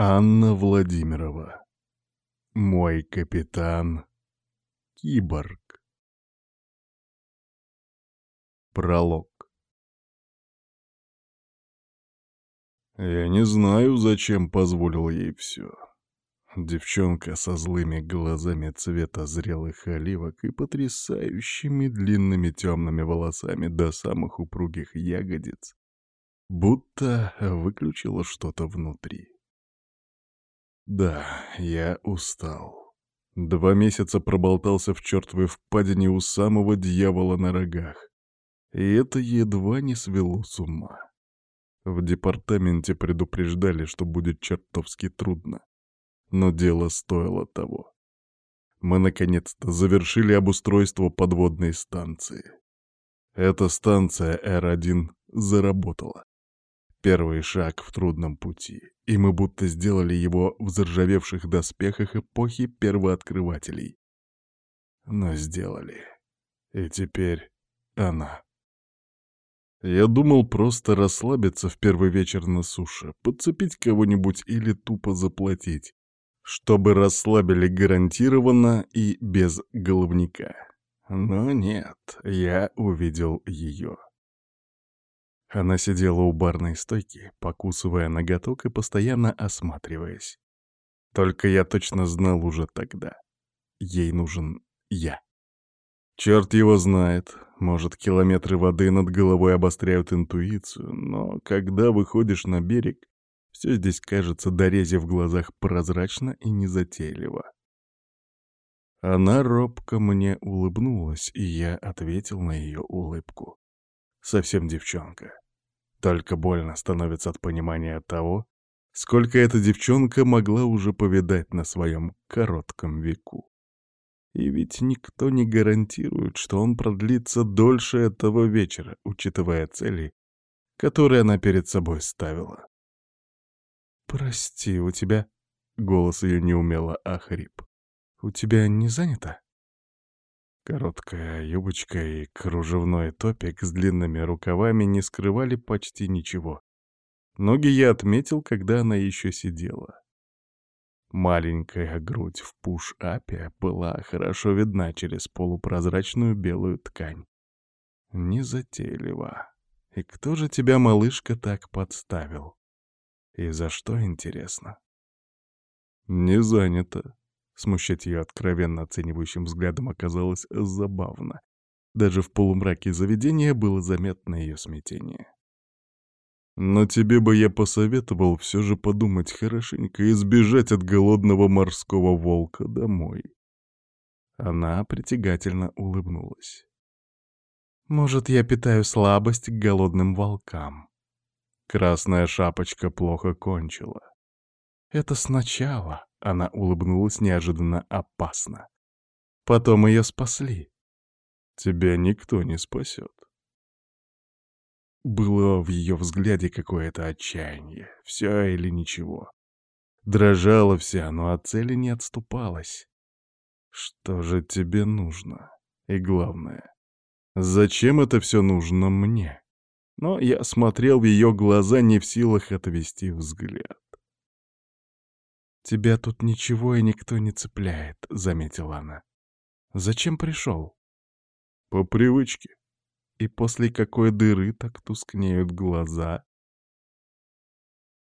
Анна Владимирова. Мой капитан. Киборг. Пролог. Я не знаю, зачем позволил ей все. Девчонка со злыми глазами цвета зрелых оливок и потрясающими длинными темными волосами до самых упругих ягодиц, будто выключила что-то внутри. Да, я устал. Два месяца проболтался в чертовой впадине у самого дьявола на рогах. И это едва не свело с ума. В департаменте предупреждали, что будет чертовски трудно. Но дело стоило того. Мы наконец-то завершили обустройство подводной станции. Эта станция Р-1 заработала. Первый шаг в трудном пути, и мы будто сделали его в заржавевших доспехах эпохи первооткрывателей. Но сделали. И теперь она. Я думал просто расслабиться в первый вечер на суше, подцепить кого-нибудь или тупо заплатить, чтобы расслабили гарантированно и без головника. Но нет, я увидел ее. Она сидела у барной стойки, покусывая ноготок и постоянно осматриваясь. Только я точно знал уже тогда. Ей нужен я. Черт его знает, может, километры воды над головой обостряют интуицию, но когда выходишь на берег, все здесь кажется до рези в глазах прозрачно и незатейливо. Она робко мне улыбнулась, и я ответил на ее улыбку. Совсем девчонка. Только больно становится от понимания того, сколько эта девчонка могла уже повидать на своем коротком веку. И ведь никто не гарантирует, что он продлится дольше этого вечера, учитывая цели, которые она перед собой ставила. «Прости, у тебя...» — голос ее неумело охрип. «У тебя не занято?» Короткая юбочка и кружевной топик с длинными рукавами не скрывали почти ничего. Ноги я отметил, когда она еще сидела. Маленькая грудь в пуш-апе была хорошо видна через полупрозрачную белую ткань. Незатейливо. И кто же тебя, малышка, так подставил? И за что, интересно? Не занято. Смущать ее откровенно оценивающим взглядом оказалось забавно. Даже в полумраке заведения было заметно ее смятение. Но тебе бы я посоветовал все же подумать хорошенько и сбежать от голодного морского волка домой. Она притягательно улыбнулась. Может, я питаю слабость к голодным волкам. Красная шапочка плохо кончила. Это сначала она улыбнулась неожиданно опасно. Потом ее спасли. Тебя никто не спасет. Было в ее взгляде какое-то отчаяние. Все или ничего. Дрожала вся, но от цели не отступалась. Что же тебе нужно? И главное, зачем это все нужно мне? Но я смотрел в ее глаза, не в силах отвести взгляд. «Тебя тут ничего и никто не цепляет», — заметила она. «Зачем пришел?» «По привычке», и после какой дыры так тускнеют глаза.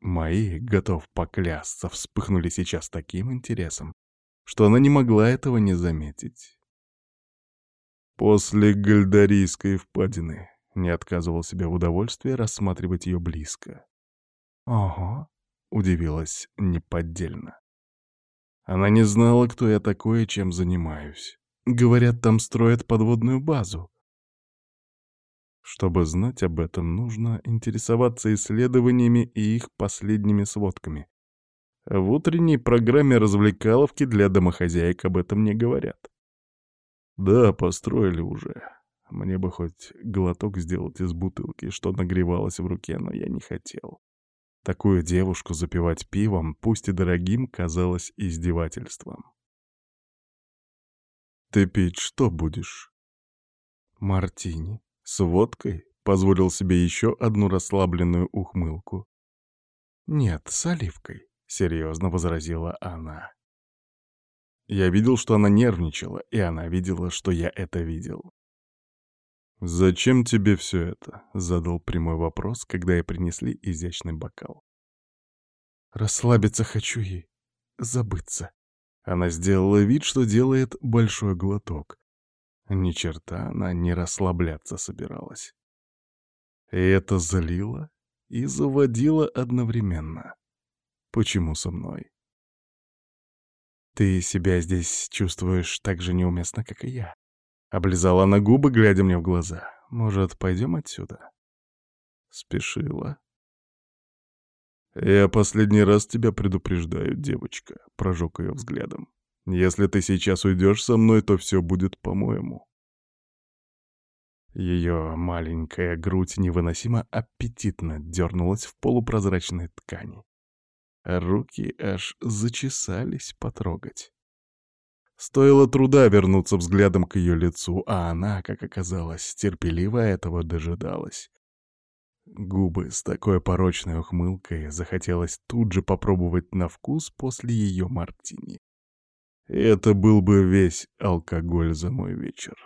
Мои, готов поклясться, вспыхнули сейчас таким интересом, что она не могла этого не заметить. После гальдарийской впадины не отказывал себе в удовольствии рассматривать ее близко. «Ого», — удивилась неподдельно. Она не знала, кто я такой и чем занимаюсь. Говорят, там строят подводную базу. Чтобы знать об этом, нужно интересоваться исследованиями и их последними сводками. В утренней программе развлекаловки для домохозяек об этом не говорят. Да, построили уже. Мне бы хоть глоток сделать из бутылки, что нагревалось в руке, но я не хотел. Такую девушку запивать пивом, пусть и дорогим, казалось издевательством. «Ты пить что будешь?» «Мартини», с водкой позволил себе еще одну расслабленную ухмылку. Нет, с оливкой. серьезно возразила она. Я видел, что она нервничала, и она видела, что я это видел. «Зачем тебе все это?» — задал прямой вопрос, когда ей принесли изящный бокал. «Расслабиться хочу и забыться». Она сделала вид, что делает большой глоток. Ни черта она не расслабляться собиралась. И это злило и заводило одновременно. Почему со мной? «Ты себя здесь чувствуешь так же неуместно, как и я». Облизала она губы, глядя мне в глаза. «Может, пойдем отсюда?» Спешила. «Я последний раз тебя предупреждаю, девочка», — прожег ее взглядом. «Если ты сейчас уйдешь со мной, то все будет по-моему». Ее маленькая грудь невыносимо аппетитно дернулась в полупрозрачной ткани. Руки аж зачесались потрогать. Стоило труда вернуться взглядом к ее лицу, а она, как оказалось, терпеливо этого дожидалась. Губы с такой порочной ухмылкой захотелось тут же попробовать на вкус после ее мартини. Это был бы весь алкоголь за мой вечер.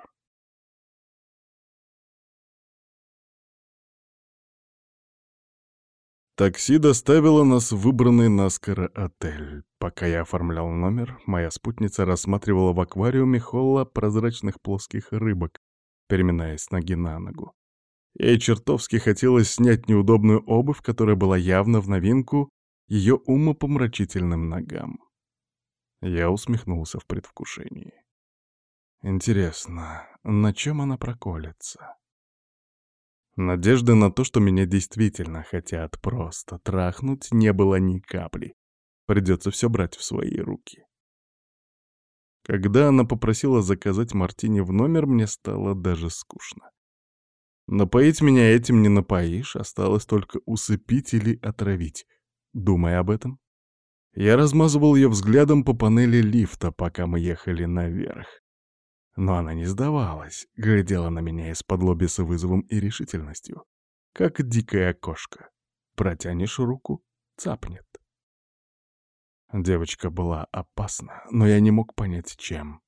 Такси доставило нас в выбранный наскоро отель. Пока я оформлял номер, моя спутница рассматривала в аквариуме холла прозрачных плоских рыбок, переминаясь с ноги на ногу. Ей чертовски хотелось снять неудобную обувь, которая была явно в новинку ее умопомрачительным ногам. Я усмехнулся в предвкушении. Интересно, на чем она проколется? Надежды на то, что меня действительно хотят просто трахнуть, не было ни капли. Придется все брать в свои руки. Когда она попросила заказать мартини в номер, мне стало даже скучно. Напоить меня этим не напоишь, осталось только усыпить или отравить. Думая об этом, я размазывал ее взглядом по панели лифта, пока мы ехали наверх. Но она не сдавалась, глядела на меня из-под лоби с вызовом и решительностью, как дикая кошка. Протянешь руку — цапнет. Девочка была опасна, но я не мог понять, чем.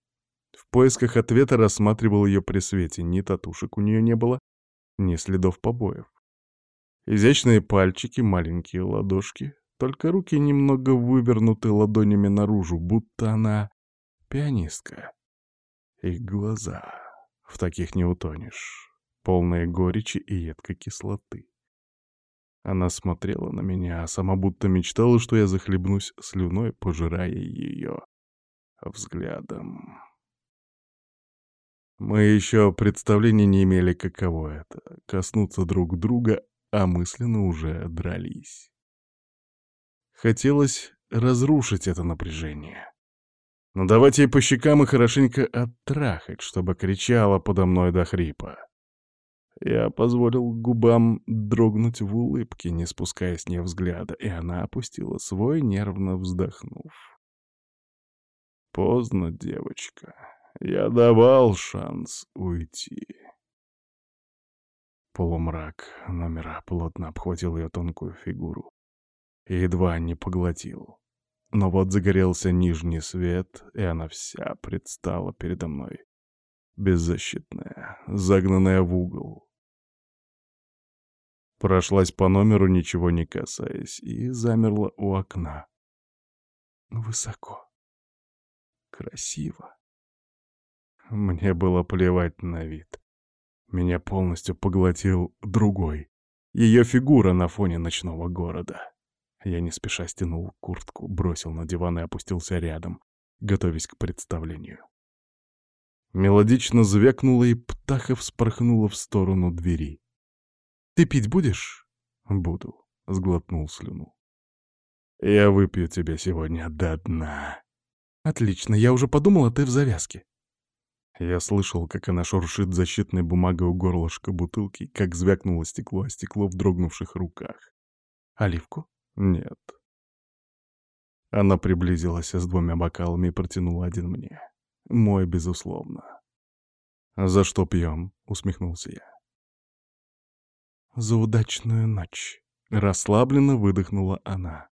В поисках ответа рассматривал ее при свете, ни татушек у нее не было, ни следов побоев. Изящные пальчики, маленькие ладошки, только руки немного вывернуты ладонями наружу, будто она пианистка. Их глаза. В таких не утонешь. Полные горечи и едкой кислоты. Она смотрела на меня, а сама будто мечтала, что я захлебнусь слюной, пожирая ее взглядом. Мы еще представления не имели, каково это — коснуться друг друга, а мысленно уже дрались. Хотелось разрушить это напряжение. Надавать ей по щекам и хорошенько оттрахать, чтобы кричала подо мной до хрипа. Я позволил губам дрогнуть в улыбке, не спуская с нее взгляда, и она опустила свой, нервно вздохнув. Поздно, девочка. Я давал шанс уйти. Полумрак номера плотно обхватил ее тонкую фигуру и едва не поглотил. Но вот загорелся нижний свет, и она вся предстала передо мной. Беззащитная, загнанная в угол. Прошлась по номеру, ничего не касаясь, и замерла у окна. Высоко. Красиво. Мне было плевать на вид. Меня полностью поглотил другой. Ее фигура на фоне ночного города. Я не спеша стянул куртку, бросил на диван и опустился рядом, готовясь к представлению. Мелодично звякнула, и птаха вспорхнула в сторону двери. «Ты пить будешь?» «Буду», — сглотнул слюну. «Я выпью тебя сегодня до дна». «Отлично, я уже подумала, ты в завязке». Я слышал, как она шуршит защитной бумагой у горлышка бутылки, как звякнуло стекло о стекло в дрогнувших руках. «Оливку?» Нет. Она приблизилась с двумя бокалами и протянула один мне. Мой, безусловно. «За что пьем?» — усмехнулся я. «За удачную ночь», — расслабленно выдохнула она.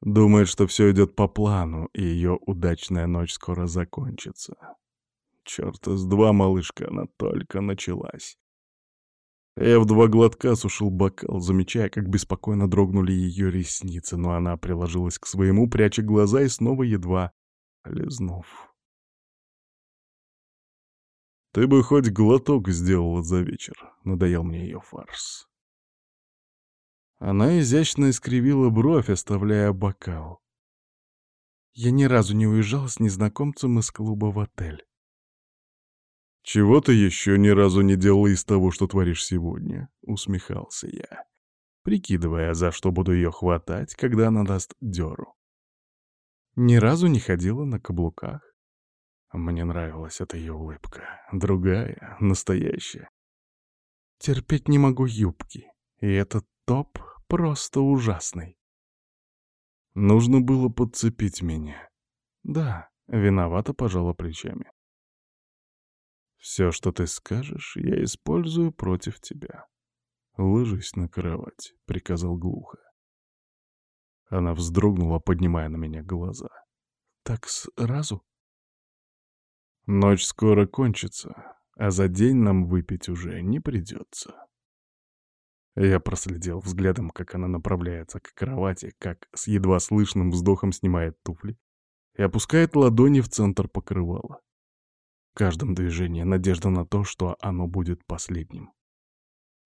Думает, что все идет по плану, и ее удачная ночь скоро закончится. Черта с два, малышка, она только началась. Я в два глотка сушил бокал, замечая, как беспокойно дрогнули ее ресницы, но она приложилась к своему, пряча глаза и снова едва лизнув. «Ты бы хоть глоток сделала за вечер», — надоел мне ее фарс. Она изящно искривила бровь, оставляя бокал. Я ни разу не уезжал с незнакомцем из клуба в отель. «Чего ты еще ни разу не делала из того, что творишь сегодня?» — усмехался я, прикидывая, за что буду ее хватать, когда она даст дёру. Ни разу не ходила на каблуках. Мне нравилась эта ее улыбка. Другая, настоящая. Терпеть не могу юбки. И этот топ просто ужасный. Нужно было подцепить меня. Да, виновата пожала плечами. Все, что ты скажешь, я использую против тебя. Ложись на кровать, приказал глухо. Она вздрогнула, поднимая на меня глаза. Так сразу? Ночь скоро кончится, а за день нам выпить уже не придется. Я проследил взглядом, как она направляется к кровати, как с едва слышным вздохом снимает туфли и опускает ладони в центр покрывала. В каждом движении надежда на то, что оно будет последним.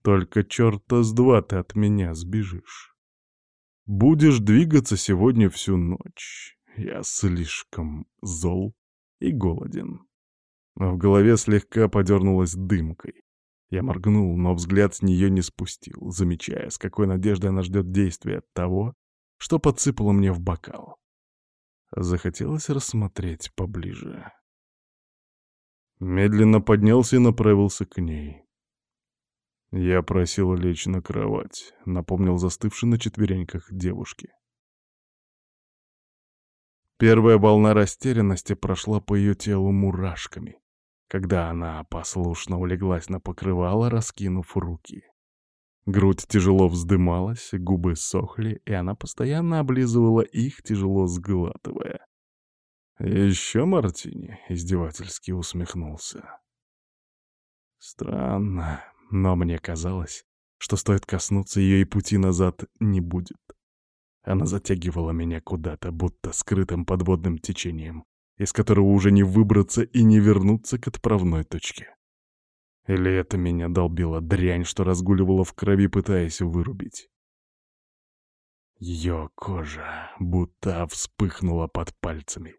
Только черта с два ты от меня сбежишь. Будешь двигаться сегодня всю ночь. Я слишком зол и голоден. В голове слегка подернулась дымкой. Я моргнул, но взгляд с нее не спустил, замечая, с какой надеждой она ждет действия того, что подсыпала мне в бокал. Захотелось рассмотреть поближе. Медленно поднялся и направился к ней. Я просил лечь на кровать, напомнил застывший на четвереньках девушки. Первая волна растерянности прошла по ее телу мурашками когда она послушно улеглась на покрывало, раскинув руки. Грудь тяжело вздымалась, губы сохли, и она постоянно облизывала их, тяжело сглатывая. «Еще мартини?» — издевательски усмехнулся. Странно, но мне казалось, что стоит коснуться ее и пути назад не будет. Она затягивала меня куда-то, будто скрытым подводным течением, из которого уже не выбраться и не вернуться к отправной точке. Или это меня долбила дрянь, что разгуливала в крови, пытаясь вырубить? Ее кожа будто вспыхнула под пальцами.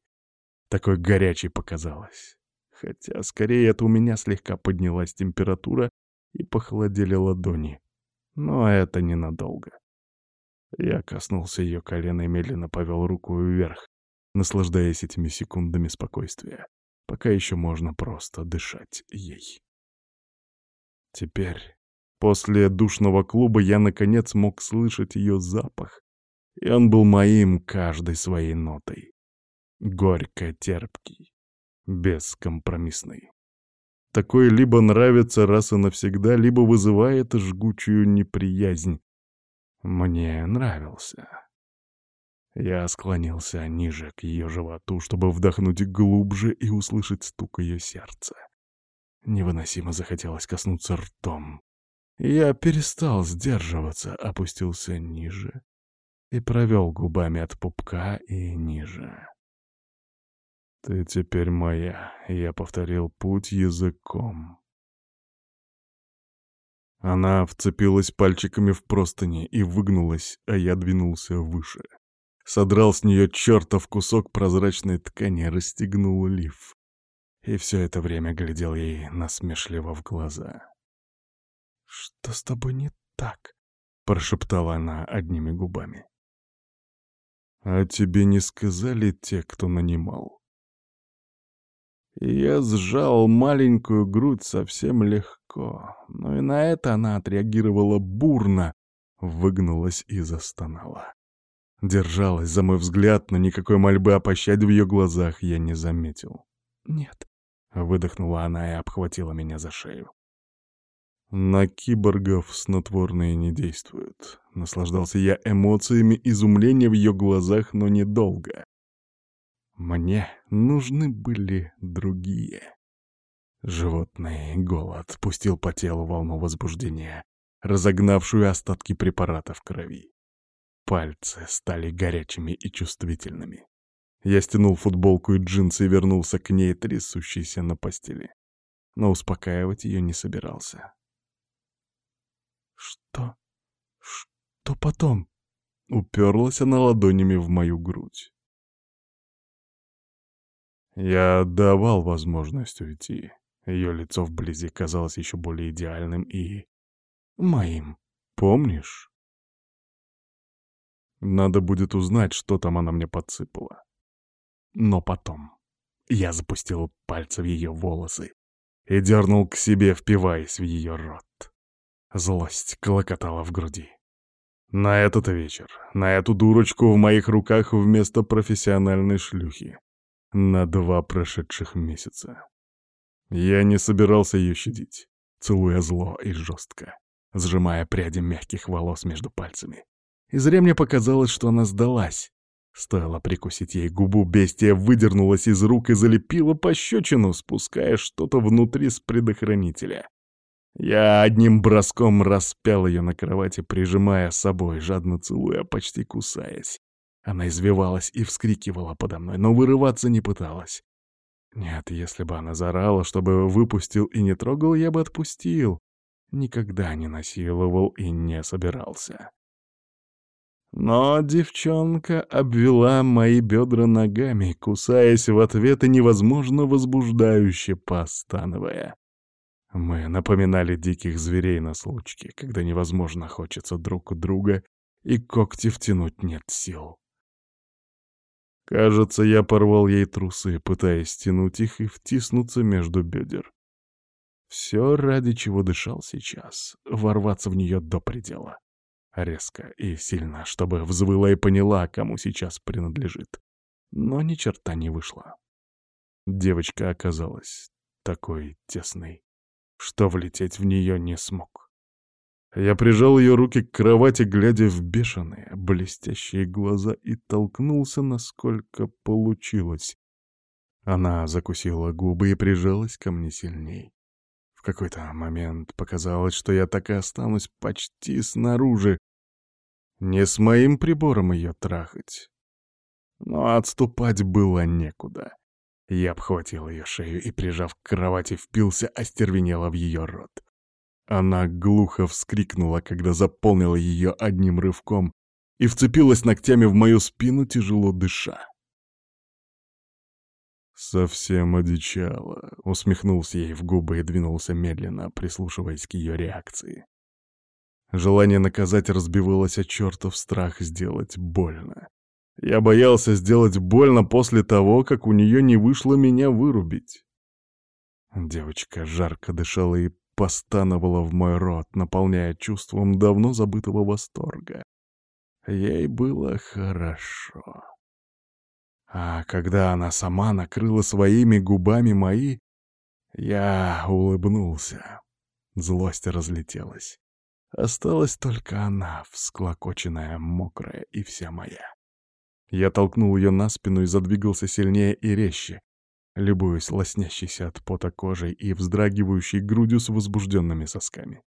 Такой горячей показалось. Хотя, скорее, это у меня слегка поднялась температура и похолодели ладони. Но это ненадолго. Я коснулся ее колена и медленно повел руку вверх, наслаждаясь этими секундами спокойствия, пока еще можно просто дышать ей. Теперь, после душного клуба, я наконец мог слышать ее запах, и он был моим каждой своей нотой. Горько-терпкий, бескомпромиссный. Такой либо нравится раз и навсегда, либо вызывает жгучую неприязнь. Мне нравился. Я склонился ниже к ее животу, чтобы вдохнуть глубже и услышать стук ее сердца. Невыносимо захотелось коснуться ртом. Я перестал сдерживаться, опустился ниже и провел губами от пупка и ниже. «Ты теперь моя», — я повторил путь языком. Она вцепилась пальчиками в простыни и выгнулась, а я двинулся выше содрал с нее чертов кусок прозрачной ткани, расстегнул лиф. И все это время глядел ей насмешливо в глаза. «Что с тобой не так?» — прошептала она одними губами. «А тебе не сказали те, кто нанимал?» Я сжал маленькую грудь совсем легко, но и на это она отреагировала бурно, выгнулась и застонала. Держалась за мой взгляд, но никакой мольбы о пощаде в ее глазах я не заметил. «Нет», — выдохнула она и обхватила меня за шею. На киборгов снотворные не действуют. Наслаждался я эмоциями изумления в ее глазах, но недолго. Мне нужны были другие. Животный голод пустил по телу волну возбуждения, разогнавшую остатки препарата в крови. Пальцы стали горячими и чувствительными. Я стянул футболку и джинсы и вернулся к ней, трясущейся на постели. Но успокаивать ее не собирался. «Что? Что потом?» Уперлась она ладонями в мою грудь. Я давал возможность уйти. Ее лицо вблизи казалось еще более идеальным и... моим. Помнишь? Надо будет узнать, что там она мне подсыпала. Но потом я запустил пальцы в ее волосы и дернул к себе, впиваясь в ее рот. Злость клокотала в груди. На этот вечер, на эту дурочку в моих руках вместо профессиональной шлюхи. На два прошедших месяца. Я не собирался ее щадить, целуя зло и жестко, сжимая пряди мягких волос между пальцами. И зря мне показалось, что она сдалась. Стоило прикусить ей губу, бестия выдернулась из рук и залепила пощечину, спуская что-то внутри с предохранителя. Я одним броском распял ее на кровати, прижимая с собой, жадно целуя, почти кусаясь. Она извивалась и вскрикивала подо мной, но вырываться не пыталась. Нет, если бы она зарала, чтобы выпустил и не трогал, я бы отпустил. Никогда не насиловал и не собирался. Но девчонка обвела мои бедра ногами, кусаясь в ответ и невозможно возбуждающе постановая. Мы напоминали диких зверей на случке, когда невозможно хочется друг у друга, и когти втянуть нет сил. Кажется, я порвал ей трусы, пытаясь стянуть их и втиснуться между бедер. Все, ради чего дышал сейчас, ворваться в нее до предела. Резко и сильно, чтобы взвыла и поняла, кому сейчас принадлежит. Но ни черта не вышло. Девочка оказалась такой тесной, что влететь в нее не смог. Я прижал ее руки к кровати, глядя в бешеные, блестящие глаза, и толкнулся, насколько получилось. Она закусила губы и прижалась ко мне сильней. В какой-то момент показалось, что я так и останусь почти снаружи. Не с моим прибором ее трахать. Но отступать было некуда. Я обхватил ее шею и, прижав к кровати, впился остервенело в ее рот. Она глухо вскрикнула, когда заполнила ее одним рывком и вцепилась ногтями в мою спину, тяжело дыша. «Совсем одичала», — усмехнулся ей в губы и двинулся медленно, прислушиваясь к ее реакции. Желание наказать разбивалось о чертов страх сделать больно. Я боялся сделать больно после того, как у нее не вышло меня вырубить. Девочка жарко дышала и постановала в мой рот, наполняя чувством давно забытого восторга. Ей было хорошо. А когда она сама накрыла своими губами мои, я улыбнулся. Злость разлетелась. Осталась только она, всклокоченная, мокрая и вся моя. Я толкнул ее на спину и задвигался сильнее и резче, любуясь лоснящейся от пота кожей и вздрагивающей грудью с возбужденными сосками.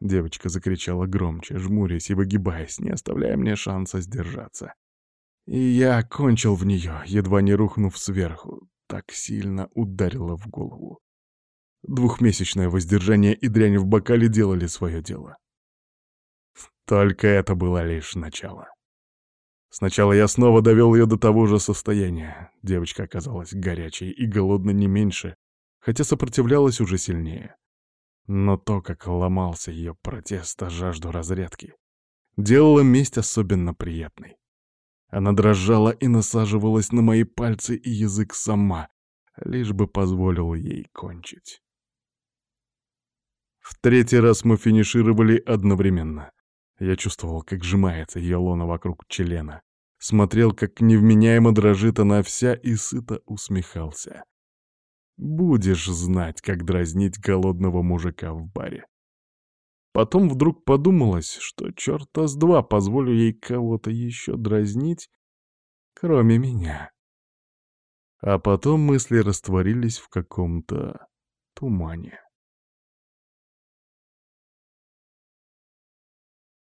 Девочка закричала громче, жмурясь и выгибаясь, не оставляя мне шанса сдержаться. И я кончил в нее, едва не рухнув сверху, так сильно ударило в голову. Двухмесячное воздержание и дрянь в бокале делали свое дело. Только это было лишь начало. Сначала я снова довел ее до того же состояния. Девочка оказалась горячей и голодной не меньше, хотя сопротивлялась уже сильнее. Но то, как ломался ее протест о жажду разрядки, делало месть особенно приятной. Она дрожала и насаживалась на мои пальцы и язык сама, лишь бы позволил ей кончить. В третий раз мы финишировали одновременно. Я чувствовал, как сжимается ее лона вокруг члена. Смотрел, как невменяемо дрожит она вся, и сыто усмехался. Будешь знать, как дразнить голодного мужика в баре. Потом вдруг подумалось, что черта с два позволю ей кого-то еще дразнить, кроме меня. А потом мысли растворились в каком-то тумане.